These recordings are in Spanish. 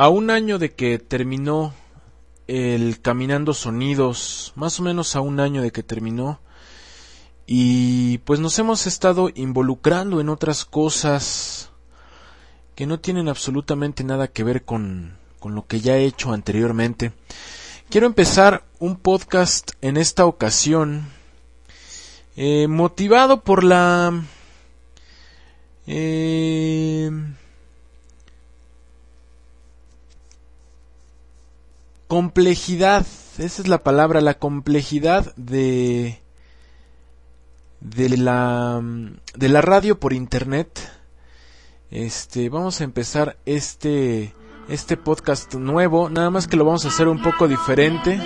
a un año de que terminó el Caminando Sonidos, más o menos a un año de que terminó, y pues nos hemos estado involucrando en otras cosas que no tienen absolutamente nada que ver con, con lo que ya he hecho anteriormente. Quiero empezar un podcast en esta ocasión eh, motivado por la eh, complejidad, esa es la palabra, la complejidad de de la de la radio por internet. Este, vamos a empezar este este podcast nuevo, nada más que lo vamos a hacer un poco diferente.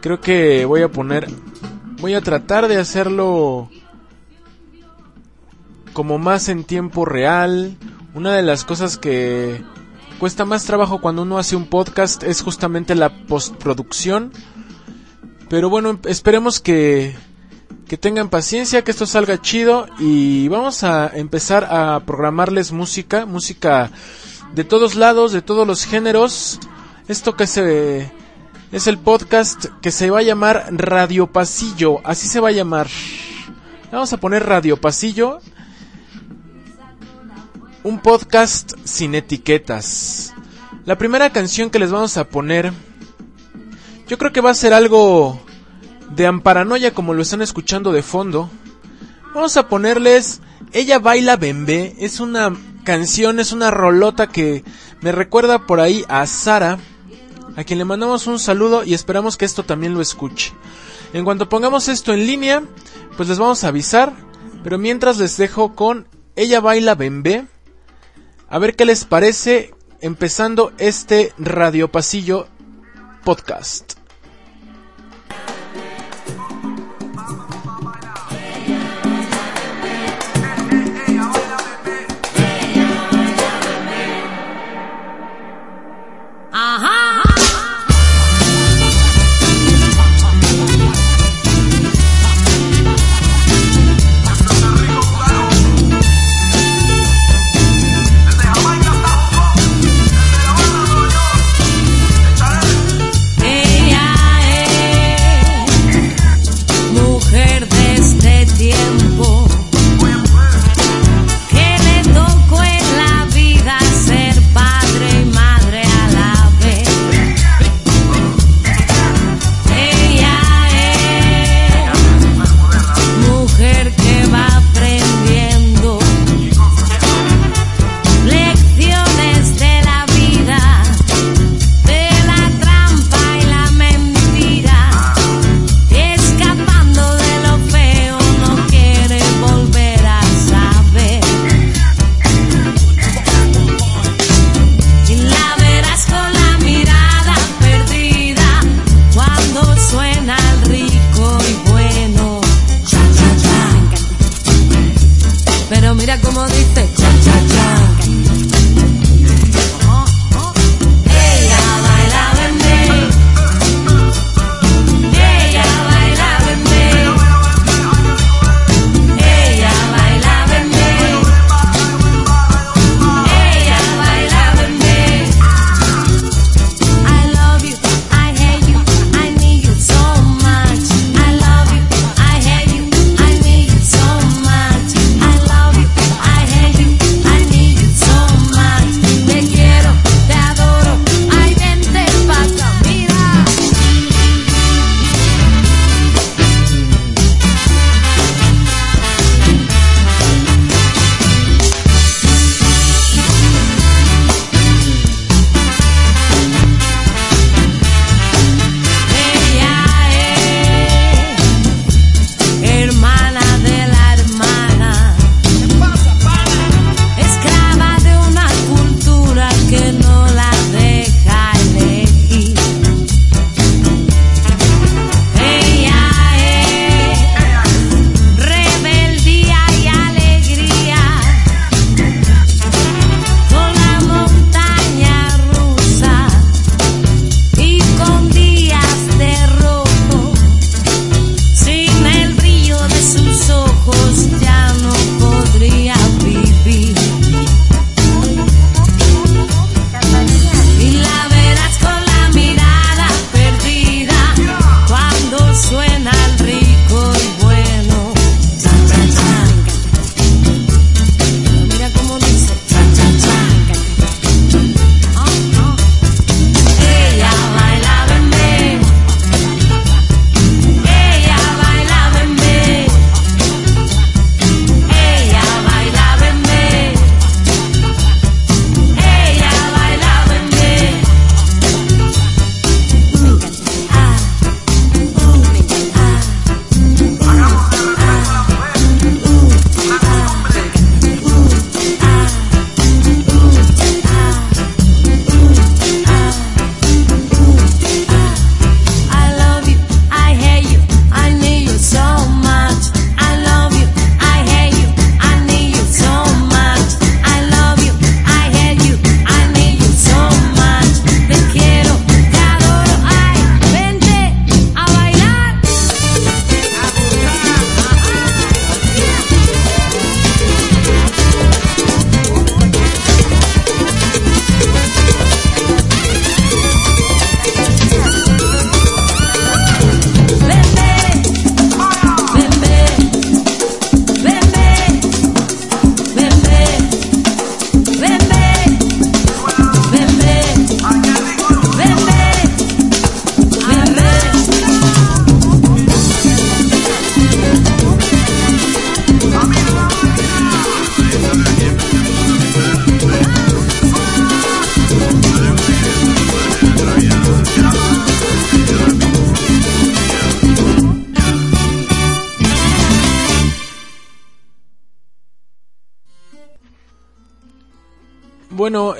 Creo que voy a poner voy a tratar de hacerlo como más en tiempo real. Una de las cosas que cuesta más trabajo cuando uno hace un podcast es justamente la postproducción. Pero bueno, esperemos que, que tengan paciencia, que esto salga chido y vamos a empezar a programarles música, música de todos lados, de todos los géneros. Esto que se es el podcast que se va a llamar Radio Pasillo, así se va a llamar. Vamos a poner Radio Pasillo un podcast sin etiquetas. La primera canción que les vamos a poner, yo creo que va a ser algo de amparanoia como lo están escuchando de fondo. Vamos a ponerles Ella baila bembé, es una canción, es una rolota que me recuerda por ahí a Sara, a quien le mandamos un saludo y esperamos que esto también lo escuche. En cuanto pongamos esto en línea, pues les vamos a avisar, pero mientras les dejo con Ella baila bembé a ver qué les parece empezando este Radio Pasillo podcast.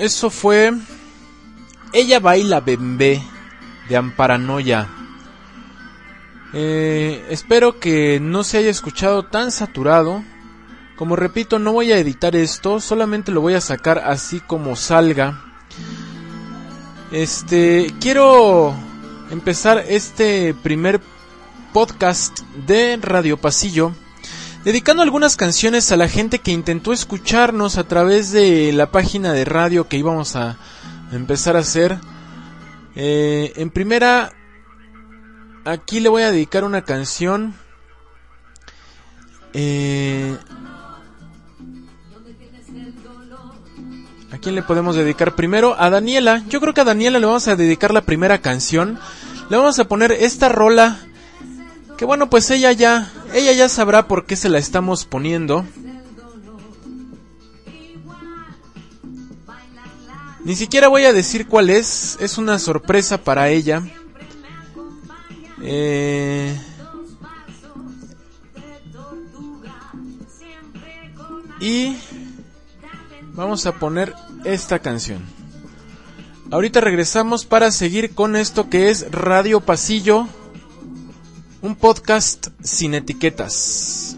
Eso fue Ella baila bembé de Amparanoia. Eh, espero que no se haya escuchado tan saturado. Como repito, no voy a editar esto, solamente lo voy a sacar así como salga. Este, quiero empezar este primer podcast de Radio Pasillo dedicando algunas canciones a la gente que intentó escucharnos a través de la página de radio que íbamos a empezar a hacer. Eh, en primera, aquí le voy a dedicar una canción. Eh, ¿A quién le podemos dedicar primero? A Daniela. Yo creo que a Daniela le vamos a dedicar la primera canción. Le vamos a poner esta rola. Que bueno, pues ella ya, ella ya sabrá por qué se la estamos poniendo. Ni siquiera voy a decir cuál es, es una sorpresa para ella. Eh... Y vamos a poner esta canción. Ahorita regresamos para seguir con esto que es Radio Pasillo, un podcast sin etiquetas.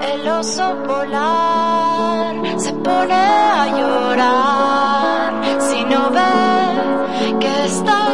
El oso polar se pone a llorar si no ve que estás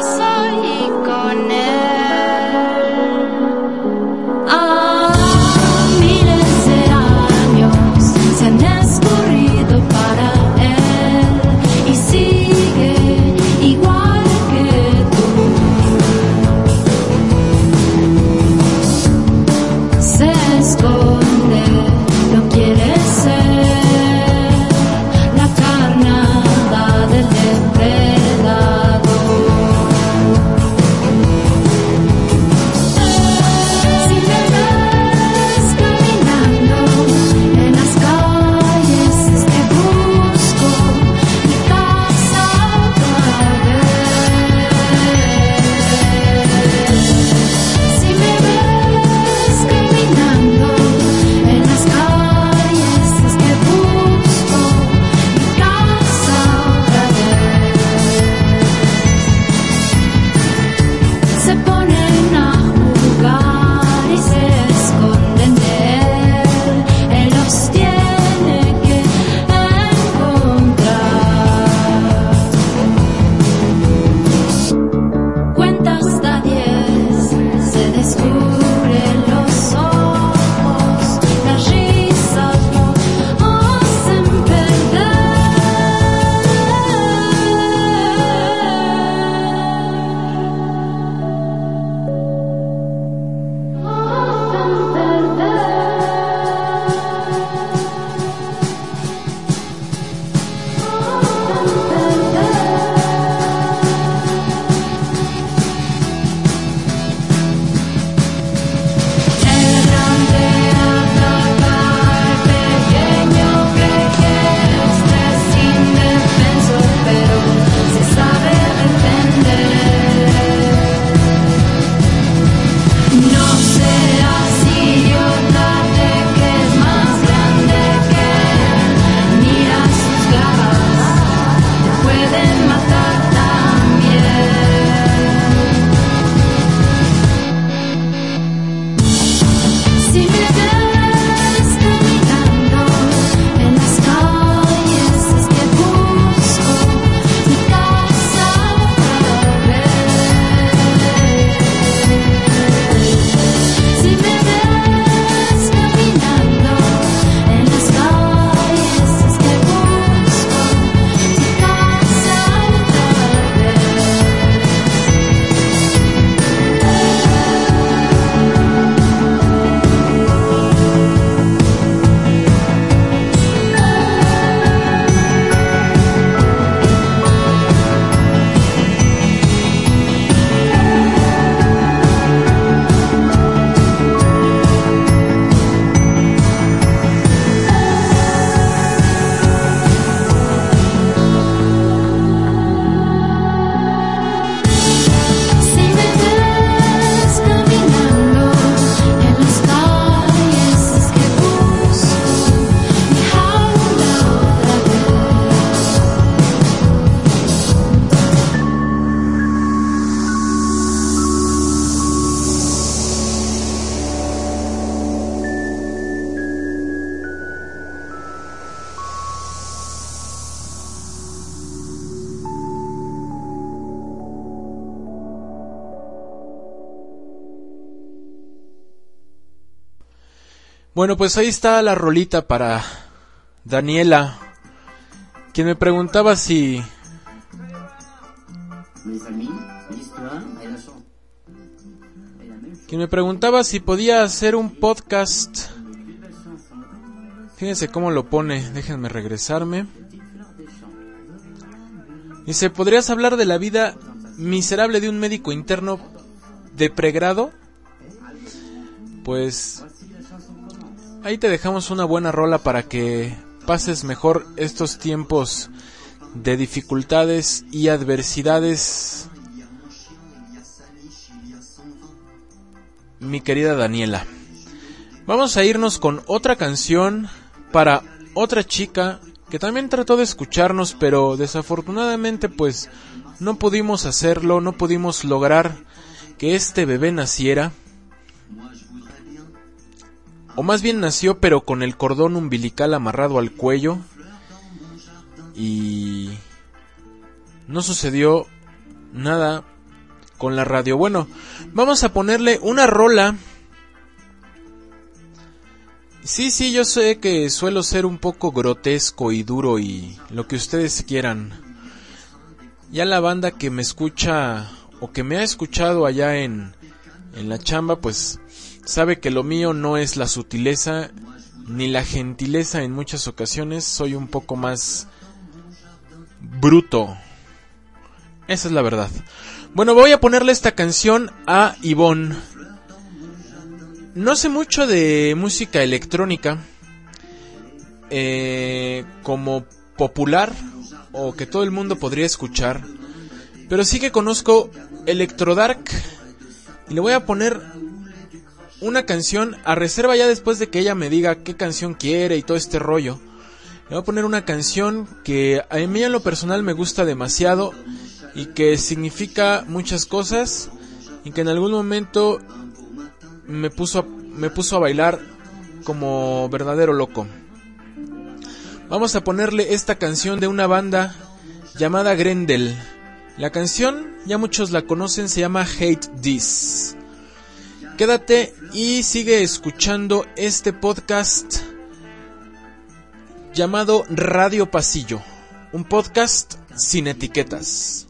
Bueno, pues ahí está la rolita para Daniela, quien me preguntaba si quien me preguntaba si podía hacer un podcast. Fíjense cómo lo pone, déjenme regresarme. Dice, ¿podrías hablar de la vida miserable de un médico interno de pregrado? Pues ahí te dejamos una buena rola para que pases mejor estos tiempos de dificultades y adversidades. Mi querida Daniela. Vamos a irnos con otra canción para otra chica que también trató de escucharnos, pero desafortunadamente pues no pudimos hacerlo, no pudimos lograr que este bebé naciera. O más bien nació pero con el cordón umbilical amarrado al cuello. Y no sucedió nada con la radio. Bueno, vamos a ponerle una rola. Sí, sí, yo sé que suelo ser un poco grotesco y duro y lo que ustedes quieran. Ya la banda que me escucha o que me ha escuchado allá en, en la chamba, pues sabe que lo mío no es la sutileza ni la gentileza en muchas ocasiones. Soy un poco más bruto. Esa es la verdad. Bueno, voy a ponerle esta canción a Ivonne. No sé mucho de música electrónica eh, como popular o que todo el mundo podría escuchar, pero sí que conozco Electrodark y le voy a poner una canción a reserva ya después de que ella me diga qué canción quiere y todo este rollo. Le voy a poner una canción que a mí en lo personal me gusta demasiado y que significa muchas cosas y que en algún momento me puso a, me puso a bailar como verdadero loco. Vamos a ponerle esta canción de una banda llamada Grendel. La canción, ya muchos la conocen, se llama Hate This. Quédate y sigue escuchando este podcast llamado Radio Pasillo, un podcast sin etiquetas.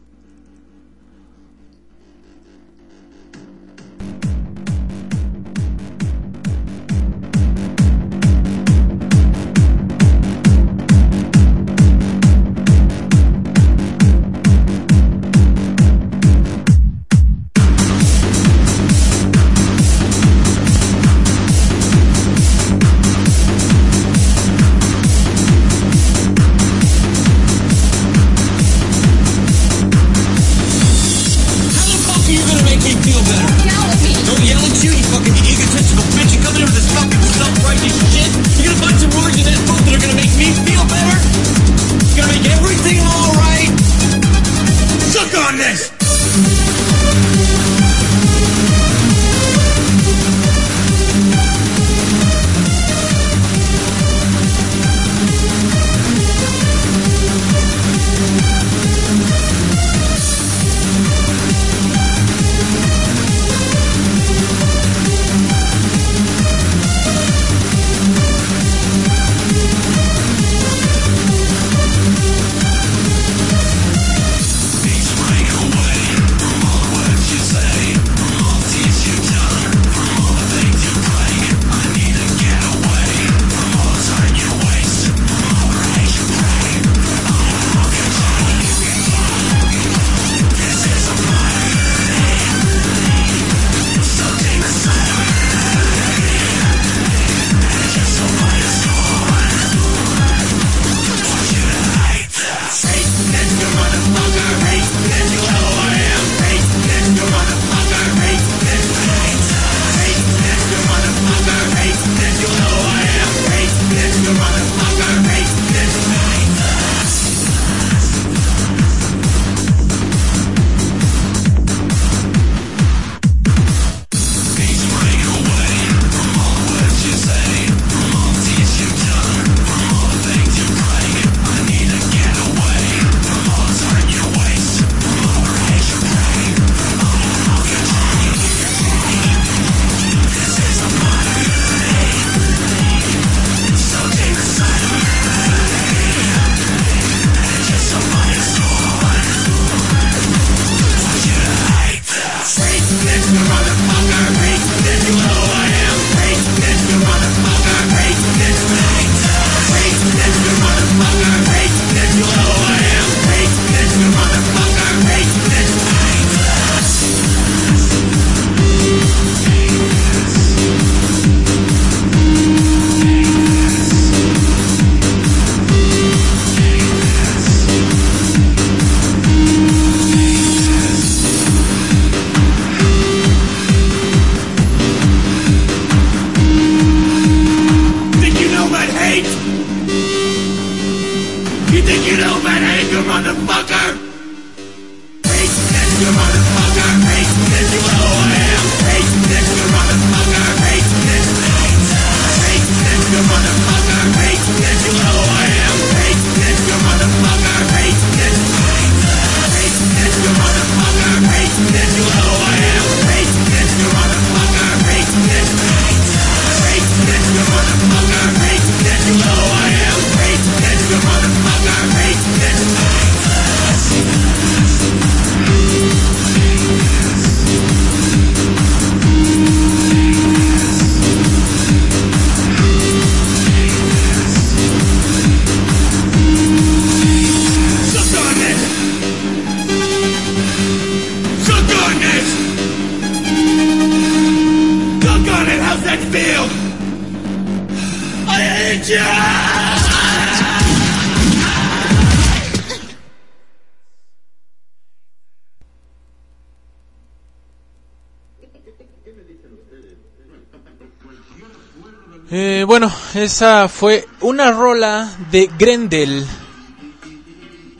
Esa fue una rola de Grendel.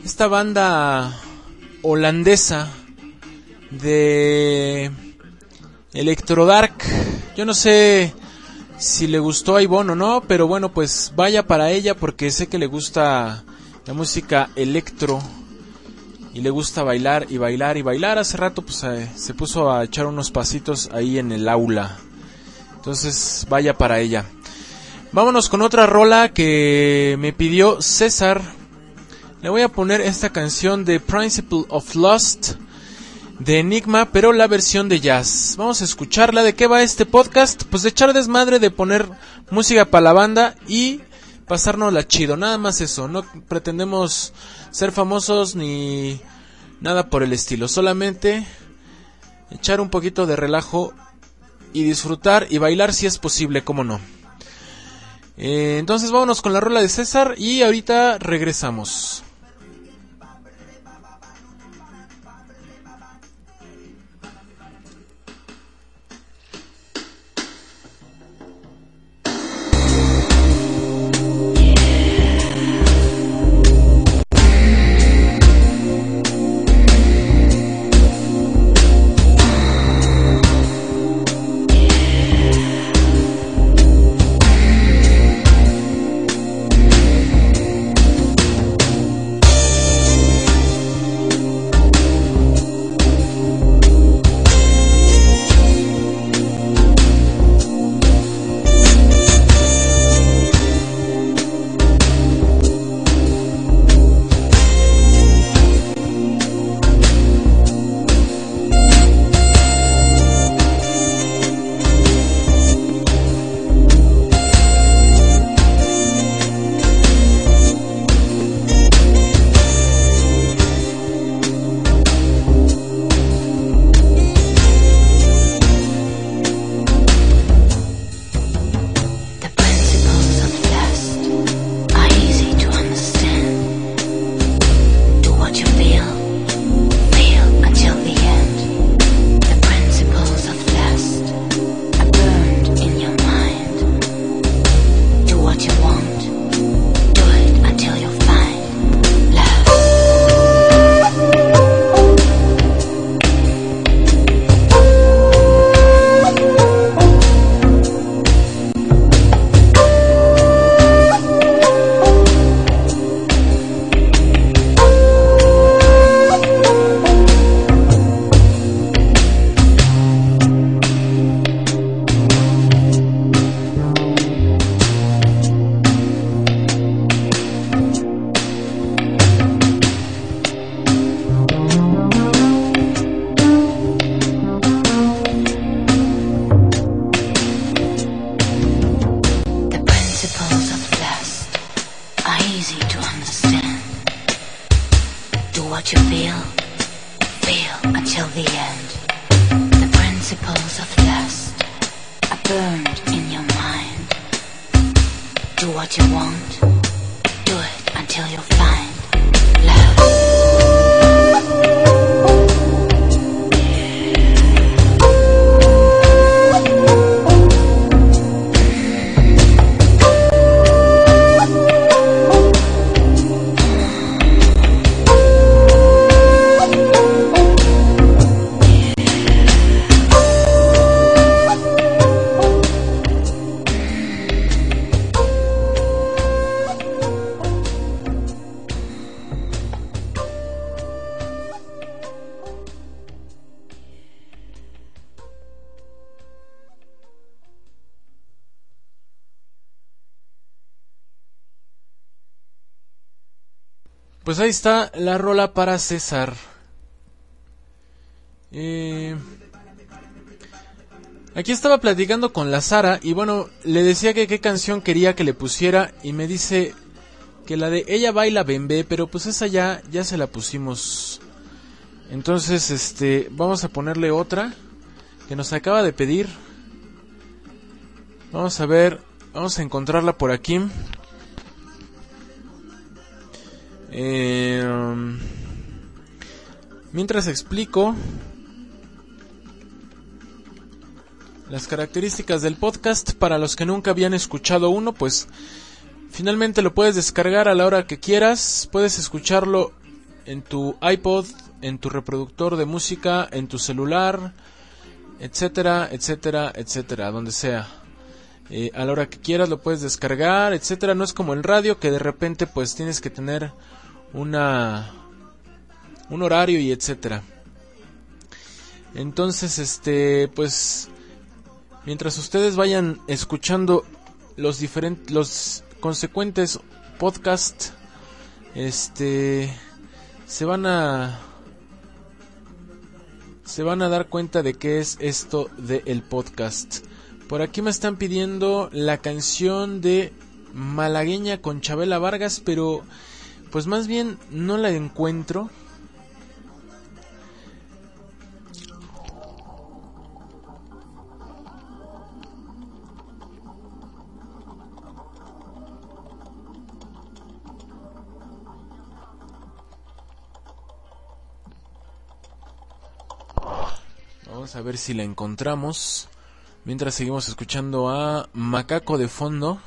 Esta banda holandesa de Electrodark. Yo no sé si le gustó a Ivonne o no, pero bueno, pues vaya para ella porque sé que le gusta la música electro y le gusta bailar y bailar y bailar. Hace rato pues eh, se puso a echar unos pasitos ahí en el aula. Entonces vaya para ella. Vámonos con otra rola que me pidió César. Le voy a poner esta canción de Principle of Lust de Enigma, pero la versión de jazz. Vamos a escucharla. ¿De qué va este podcast? Pues de echar desmadre, de poner música para la banda y pasárnosla chido. Nada más eso. No pretendemos ser famosos ni nada por el estilo. Solamente echar un poquito de relajo y disfrutar y bailar si es posible, como no. Eh, entonces vámonos con la rola de César y ahorita regresamos. Pues ahí está la rola para César. Eh, aquí estaba platicando con la Sara y bueno, le decía que qué canción quería que le pusiera y me dice que la de Ella baila bembé, pero pues esa ya ya se la pusimos. Entonces, este, vamos a ponerle otra que nos acaba de pedir. Vamos a ver, vamos a encontrarla por aquí. Um, mientras explico las características del podcast para los que nunca habían escuchado uno, pues finalmente lo puedes descargar a la hora que quieras, puedes escucharlo en tu iPod, en tu reproductor de música, en tu celular, etcétera, etcétera, etcétera, donde sea. Eh, a la hora que quieras lo puedes descargar, etcétera. No es como el radio que de repente pues tienes que tener una un horario y etcétera. Entonces, este, pues mientras ustedes vayan escuchando los diferentes los consecuentes podcast este se van a se van a dar cuenta de qué es esto del podcast. Por aquí me están pidiendo la canción de Malagueña con Chabela Vargas, pero pues más bien no la encuentro. Vamos a ver si la encontramos. Mientras seguimos escuchando a Macaco de fondo.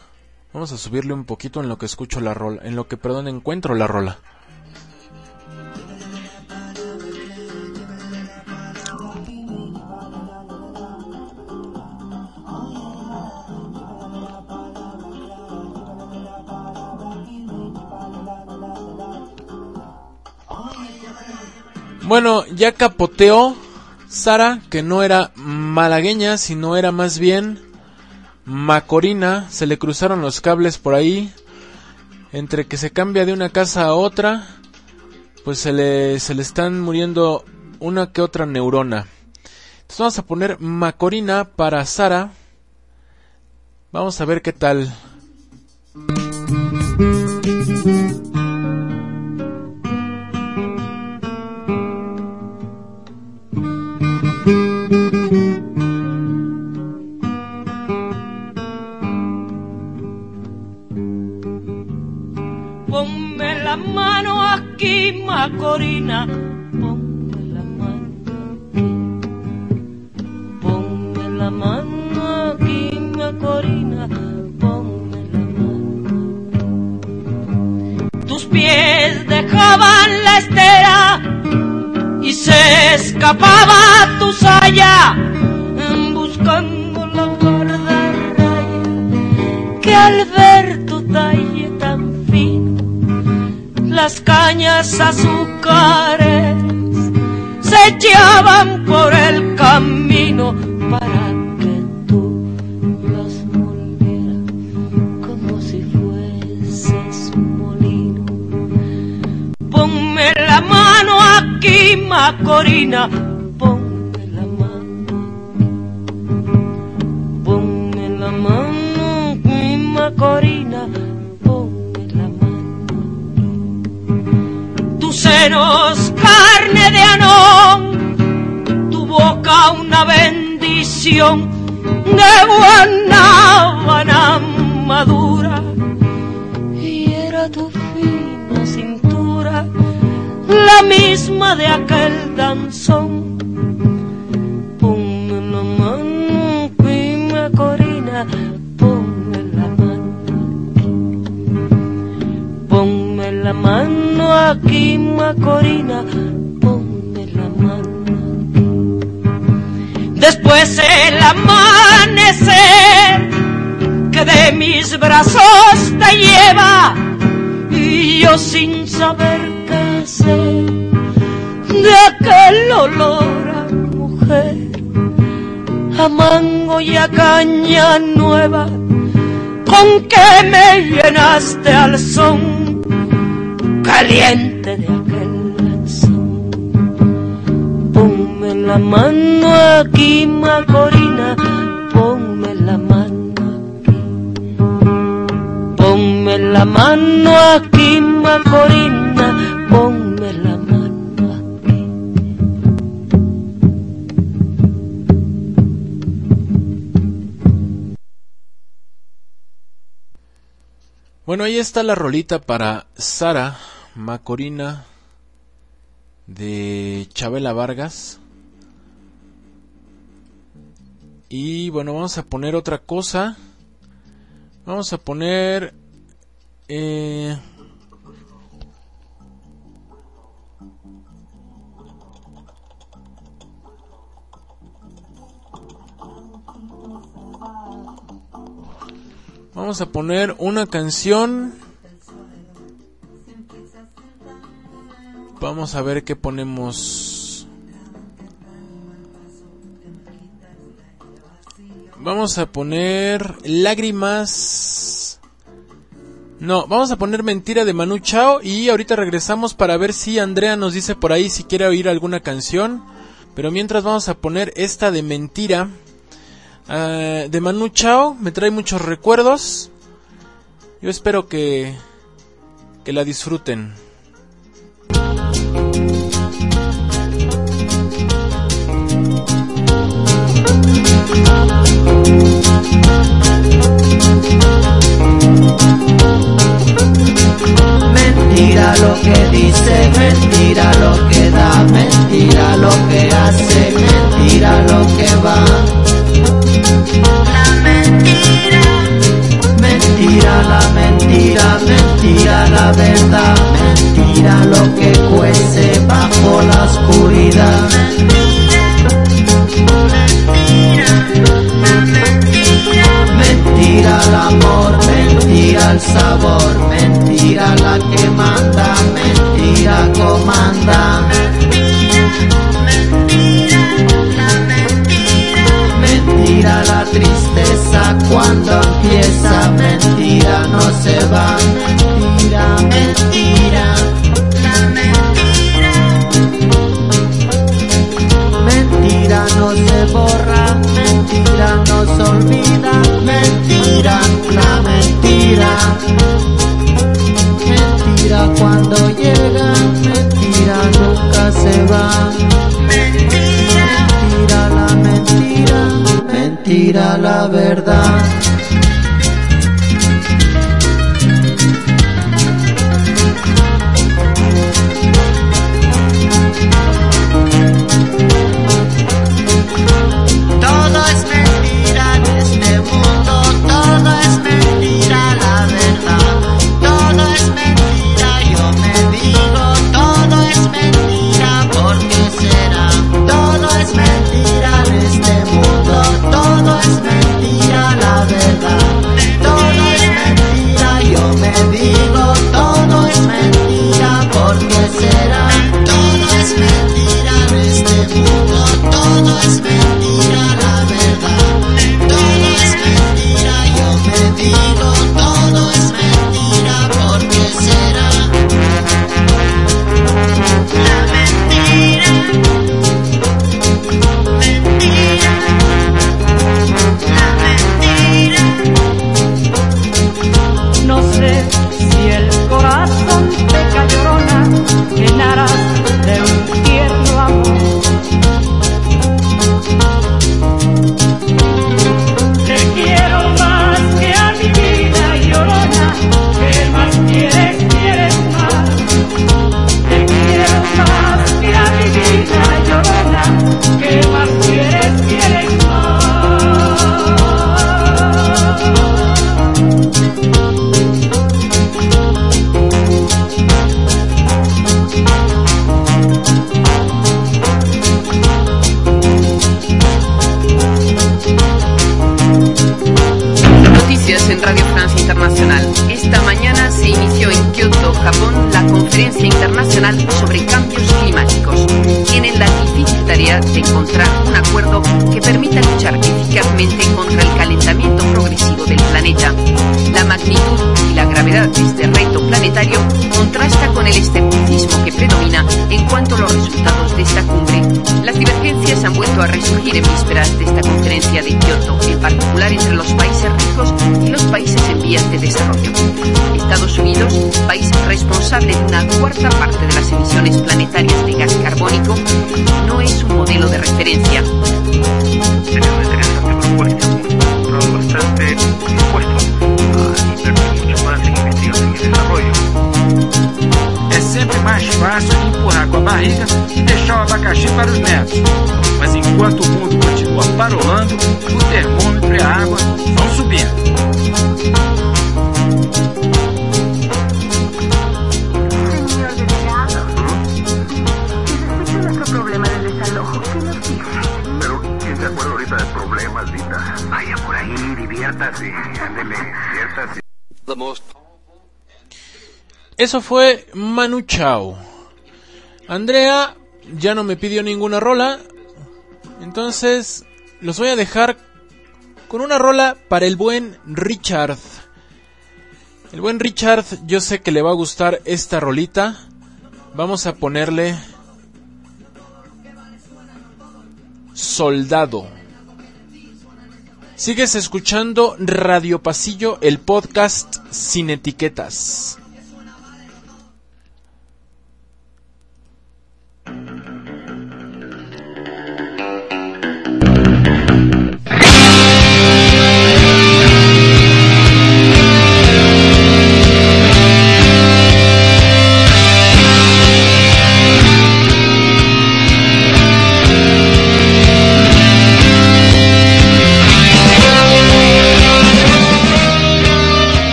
Vamos a subirle un poquito en lo que escucho la rola, en lo que, perdón, encuentro la rola. Bueno, ya capoteó Sara, que no era malagueña, sino era más bien Macorina, se le cruzaron los cables por ahí. Entre que se cambia de una casa a otra, pues se le, se le están muriendo una que otra neurona. Entonces vamos a poner Macorina para Sara. Vamos a ver qué tal. Aquí, Macorina. Ponme la mano aquí. Ponme la mano aquí, Macorina. Ponme la mano. Tus pies dejaban la estera y se escapaba tu saya buscando la guardarraya que al ver las cañas azúcares se echaban por el camino para que tú las volvieras como si fueses un molino. Ponme la mano aquí, Macorina, ponme la mano Ponme la mano aquí, Macorina, carne de anón, tu boca una bendición de guanábana madura y era tu fina cintura la misma de aquel danzón. Aquí, Macorina, ponme la mano. Después el amanecer que de mis brazos te lleva y yo sin saber qué hacer de aquel olor a mujer, a mango y a caña nueva con que me llenaste al son caliente de aquel lanzón. Ponme la mano aquí, Macorina, ponme la mano aquí. Ponme la mano aquí, Macorina, ponme la mano aquí. Bueno, ahí está la rolita para Sara Macorina de Chabela Vargas. Y bueno, vamos a poner otra cosa. Vamos a poner... eh, Vamos a poner una canción. Vamos a ver qué ponemos. Vamos a poner lágrimas. No, vamos a poner mentira de Manu Chao y ahorita regresamos para ver si Andrea nos dice por ahí si quiere oír alguna canción. Pero mientras vamos a poner esta de mentira. Ah, de Manu Chao me trae muchos recuerdos. Yo espero que, que la disfruten. Mentira lo que dice, mentira lo que da, mentira lo que hace, mentira lo que va. Mentira la mentira, mentira la verdad, mentira. Mentira cuando llega, mentira nunca se va. Mentira la mentira, mentira la verdad. Eso fue Manu Chao. Andrea ya no me pidió ninguna rola. Entonces los voy a dejar con una rola para el buen Richard. El buen Richard, yo sé que le va a gustar esta rolita. Vamos a ponerle Soldado. Sigues escuchando Radio Pasillo, el podcast sin etiquetas.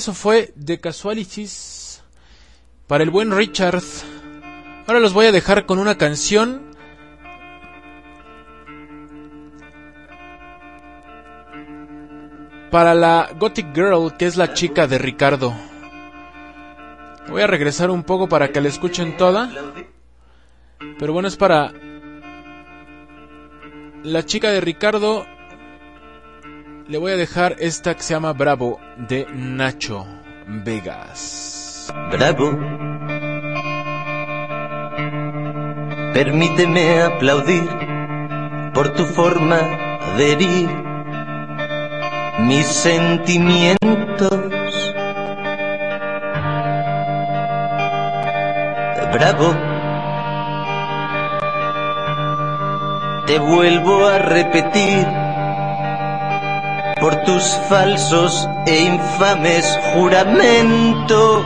eso fue The Casualities para el buen Richard. Ahora los voy a dejar con una canción. Para la Gothic Girl, que es la chica de Ricardo. Voy a regresar un poco para que la escuchen toda. Pero bueno, es para la chica de Ricardo le voy a dejar esta que se llama Bravo de Nacho Vegas. Bravo. Permíteme aplaudir por tu forma de herir mis sentimientos. Bravo. Te vuelvo a repetir por tus falsos e infames juramentos.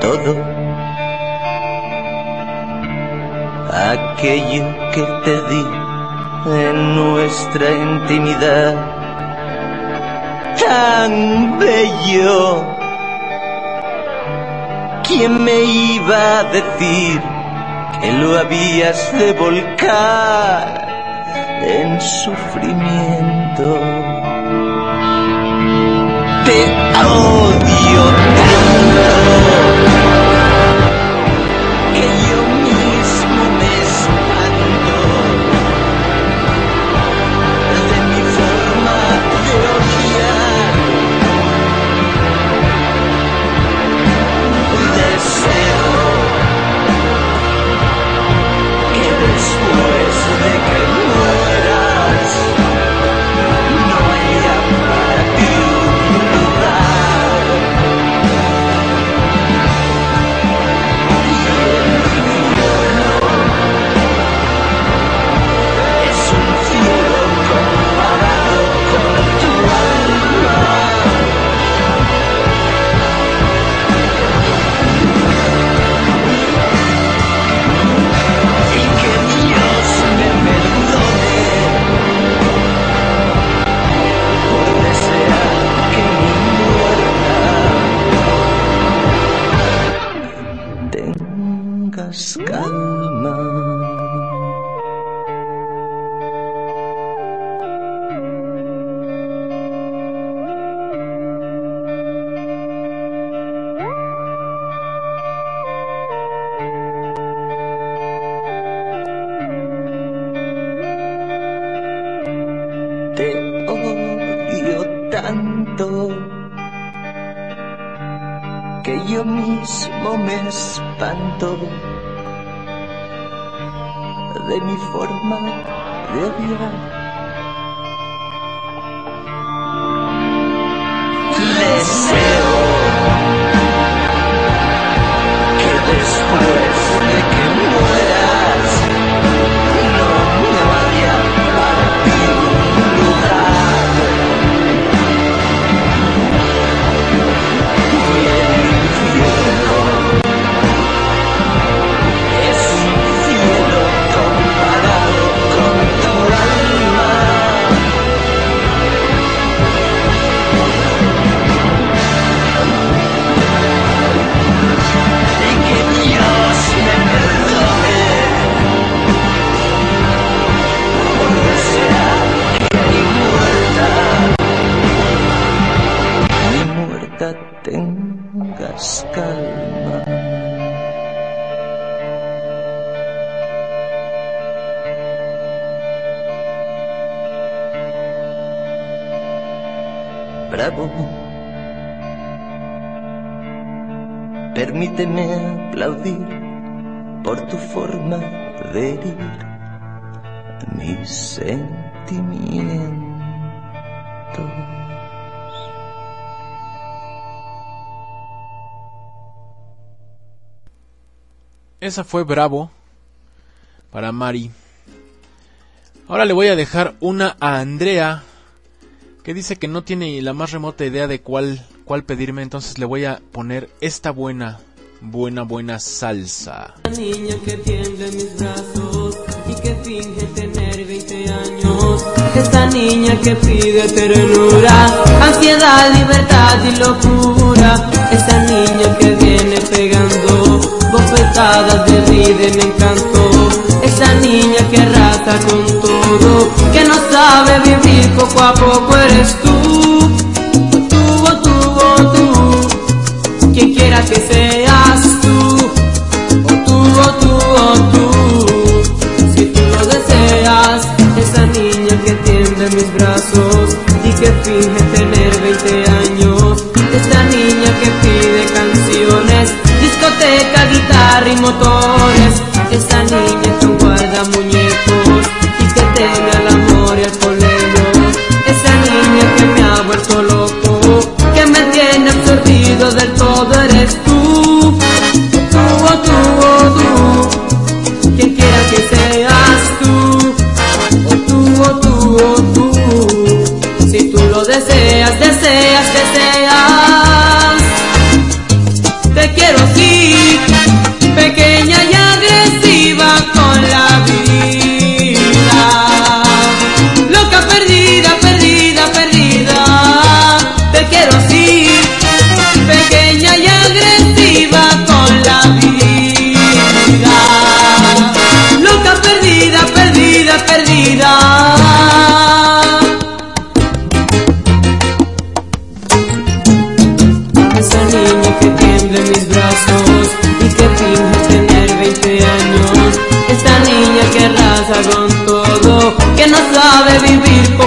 Todo aquello que te di en nuestra intimidad tan bello. ¿Quién me iba a decir que lo habías de volcar en sufrimiento? Te odio de mi forma de odiar. Deseo que después Permíteme aplaudir por tu forma de herir mis sentimientos. Esa fue Bravo para Mari. Ahora le voy a dejar una a Andrea que dice que no tiene la más remota idea de cuál cuál pedirme, entonces le voy a poner esta buena buena buena salsa. niña que tiende en mis brazos y que finge tener 20 años. Esta niña que pide ternura, ansiedad, libertad y locura. Esta niña que viene pegando bofetadas de río me encantó. Esa niña que arrasa con todo a poco eres tú, que finge tener 20 años, esa niña que pide canciones, discoteca, guitarra y motores,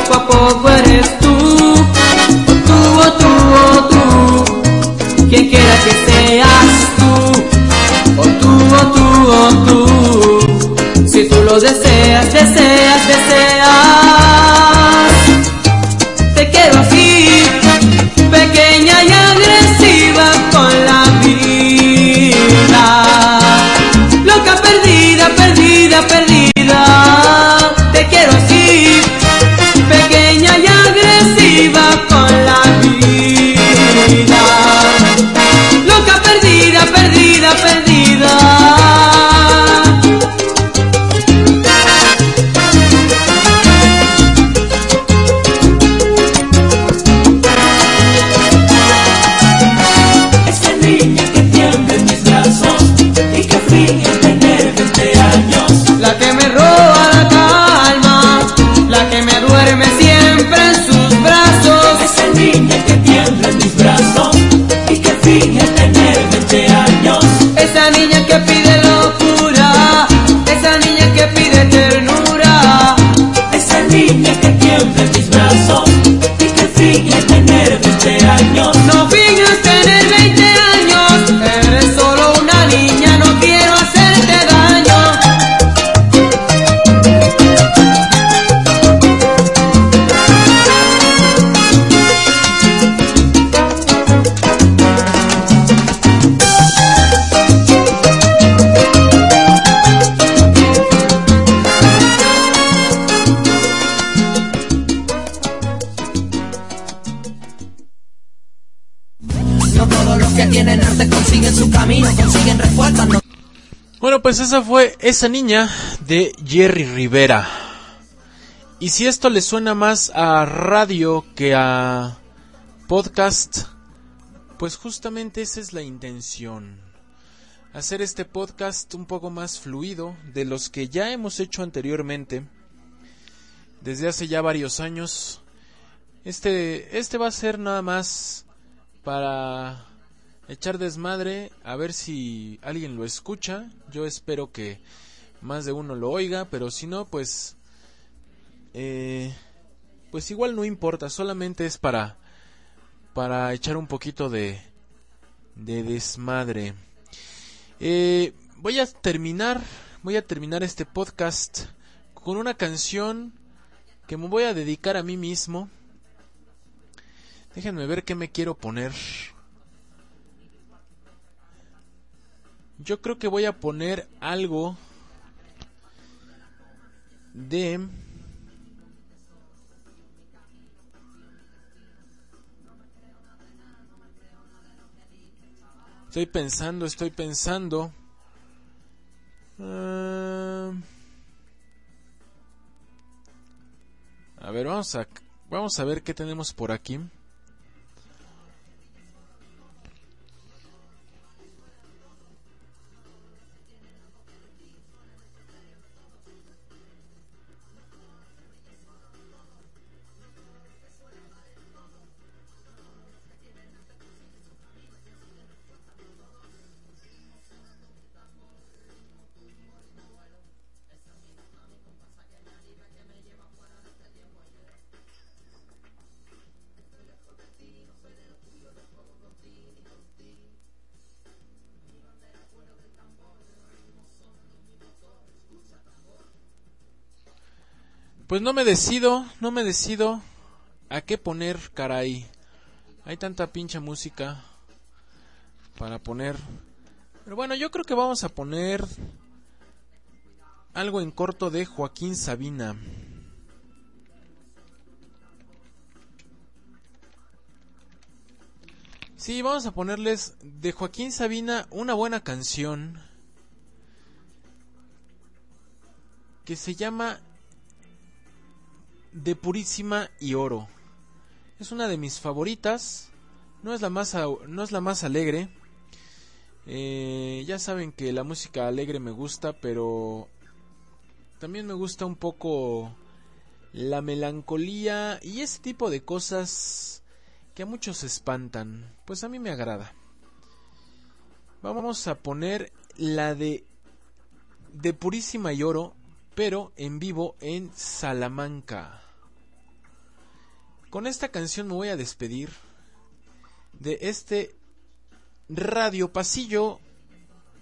poco a poco eres tú. Oh, tú, oh, tú, oh, tú, quien quiera que seas tú. Oh, tú, oh, tú, oh, tú, si tú lo deseas, deseas, deseas. Bueno, pues esa fue esa niña de Jerry Rivera. Y si esto le suena más a radio que a podcast, pues justamente esa es la intención. Hacer este podcast un poco más fluido de los que ya hemos hecho anteriormente. Desde hace ya varios años. Este, este va a ser nada más para echar desmadre, a ver si alguien lo escucha. Yo espero que más de uno lo oiga, pero si no, pues... Eh, pues igual no importa, solamente es para... para echar un poquito de... de desmadre. Eh, voy a terminar, voy a terminar este podcast con una canción que me voy a dedicar a mí mismo. Déjenme ver qué me quiero poner. Yo creo que voy a poner algo de... Estoy pensando, estoy pensando. Ah, a ver, vamos a vamos a ver qué tenemos por aquí. Pues no me decido, no me decido a qué poner, caray. Hay tanta pincha música para poner. Pero bueno, yo creo que vamos a poner algo en corto de Joaquín Sabina. Sí, vamos a ponerles de Joaquín Sabina una buena canción que se llama De Purísima y Oro. Es una de mis favoritas. No es la más, no es la más alegre. Eh, ya saben que la música alegre me gusta, pero también me gusta un poco la melancolía y ese tipo de cosas que a muchos espantan. Pues a mí me agrada. Vamos a poner la de de Purísima y Oro, pero en vivo en Salamanca. Con esta canción me voy a despedir de este Radio Pasillo,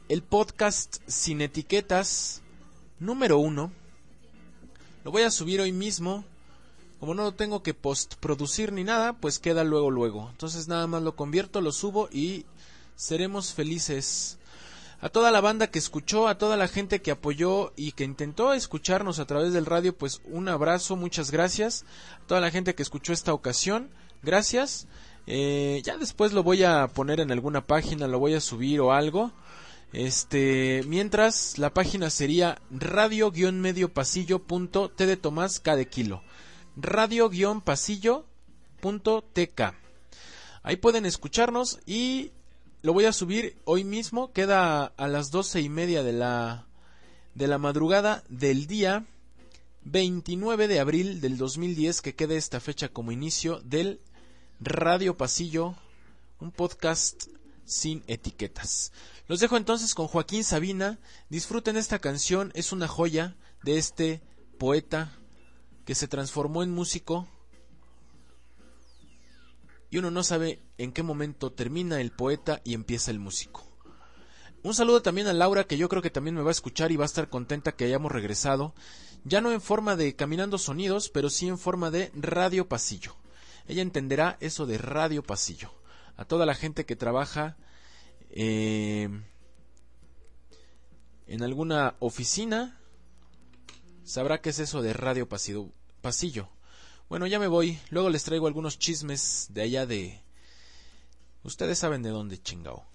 el podcast sin etiquetas número uno. Lo voy a subir hoy mismo. Como no lo tengo que postproducir ni nada, pues queda luego luego. Entonces nada más lo convierto, lo subo y seremos felices. A toda la banda que escuchó, a toda la gente que apoyó y que intentó escucharnos a través del radio, pues un abrazo, muchas gracias. A toda la gente que escuchó esta ocasión, gracias. Eh, ya después lo voy a poner en alguna página, lo voy a subir o algo. Este, mientras la página sería radio-mediopasillo.t de Tomás K de kilo. Radio-pasillo.tk. Ahí pueden escucharnos y lo voy a subir hoy mismo. Queda a las doce y media de la de la madrugada del día 29 de abril del 2010 que quede esta fecha como inicio del Radio Pasillo, un podcast sin etiquetas. Los dejo entonces con Joaquín Sabina. Disfruten esta canción, es una joya de este poeta que se transformó en músico. Y uno no sabe en qué momento termina el poeta y empieza el músico. Un saludo también a Laura, que yo creo que también me va a escuchar y va a estar contenta que hayamos regresado. Ya no en forma de Caminando Sonidos, pero sí en forma de Radio Pasillo. Ella entenderá eso de Radio Pasillo. A toda la gente que trabaja eh, en alguna oficina, sabrá qué es eso de Radio Pasillo. Pasillo. Bueno, ya me voy. Luego les traigo algunos chismes de allá de... Ustedes saben de dónde, chingao.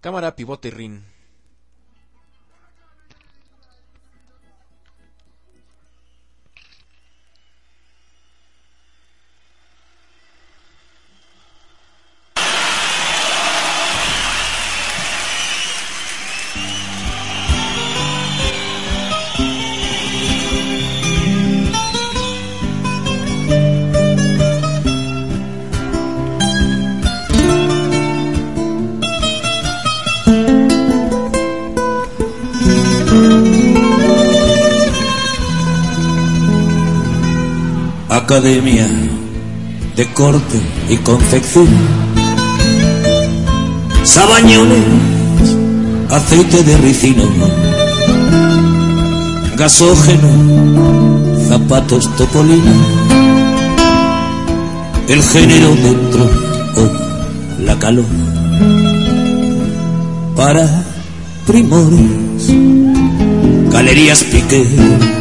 Cámara, pivote y rin. Academia de Corte y Confección. Sabañones, aceite de ricino, gasógeno, zapatos topolino. El género dentro, oh, la calor. Para primores, galerías piqué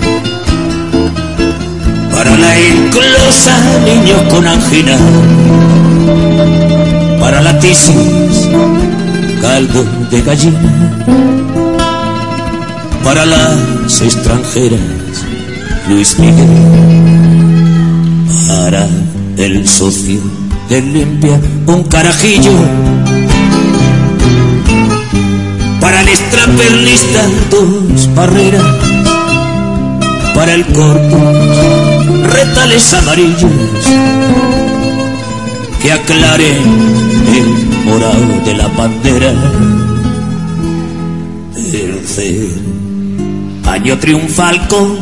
para la inclusa niños con angina, para la tisis, caldo de gallina, para las extranjeras, Luis Miguel, para el socio del limpia, un carajillo, para el extrapernista, dos barreras, para el corpus retales amarillos que aclaren el morado de la bandera tercer año triunfal con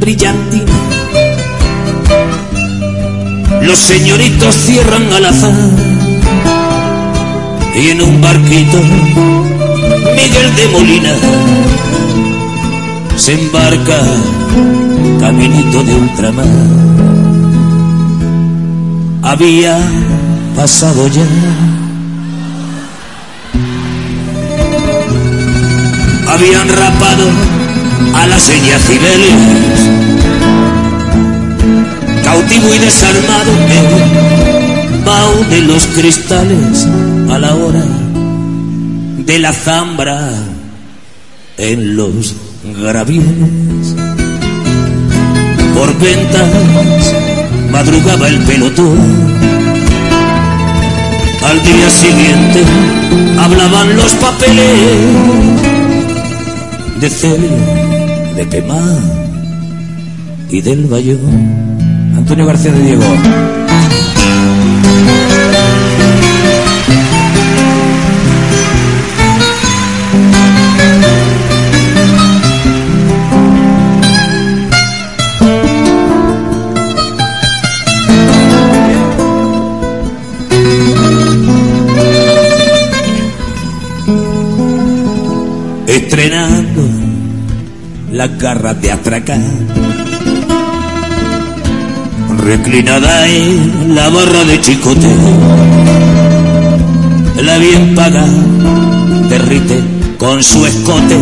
brillantina los señoritos cierran al azar y en un barquito Miguel de Molina se embarca caminito de ultramar. Había pasado ya. Habían rapado a las señas Cibeles, cautivo y desarmado el Mao de los cristales a la hora de la zambra en los gravieles. Por ventas madrugaba el pelotón. Al día siguiente hablaban los papeles de Celia, de Quemá y del Bayón. Antonio García de Diego. Estrenando las garras de atracar. Reclinada en la barra de chicote, la bien paga derrite con su escote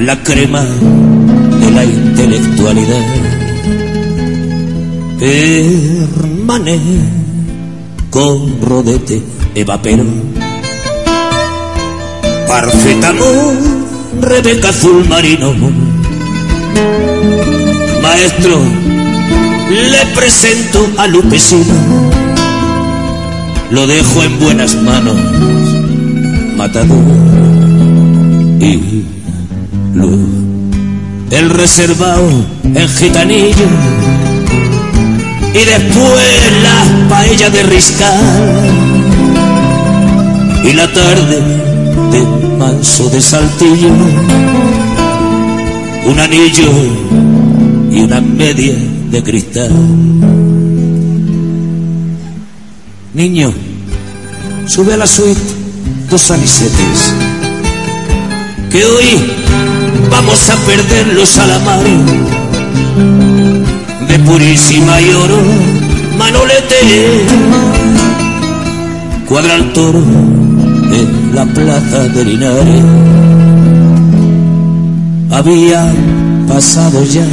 la crema de la intelectualidad. Hermane con rodete Eva Perón Parfetamo, Rebeca Azul Marino. Maestro, le presento a Lupecino. Lo dejo en buenas manos, matador. Y luz, el reservado en gitanillo. Y después las paellas de riscal. Y la tarde de manso de saltillo, un anillo y una media de cristal. Niño, sube a la suite dos anisetes, que hoy vamos a perder los alamares de purísima y oro, manolete, cuadra el toro la plaza de Linares había pasado ya.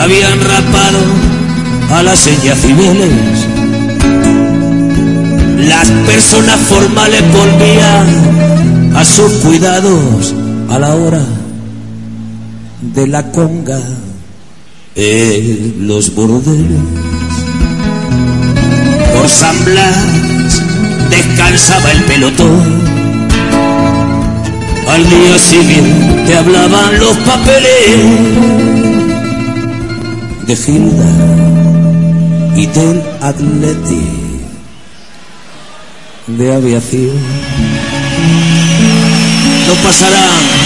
Habían rapado a las señas civiles. Las personas formales volvían a sus cuidados a la hora de la conga en los bordeles por San Blas descansaba el pelotón. Al día siguiente hablaban los papeles de Gilda y del Atleti de aviación. No pasarán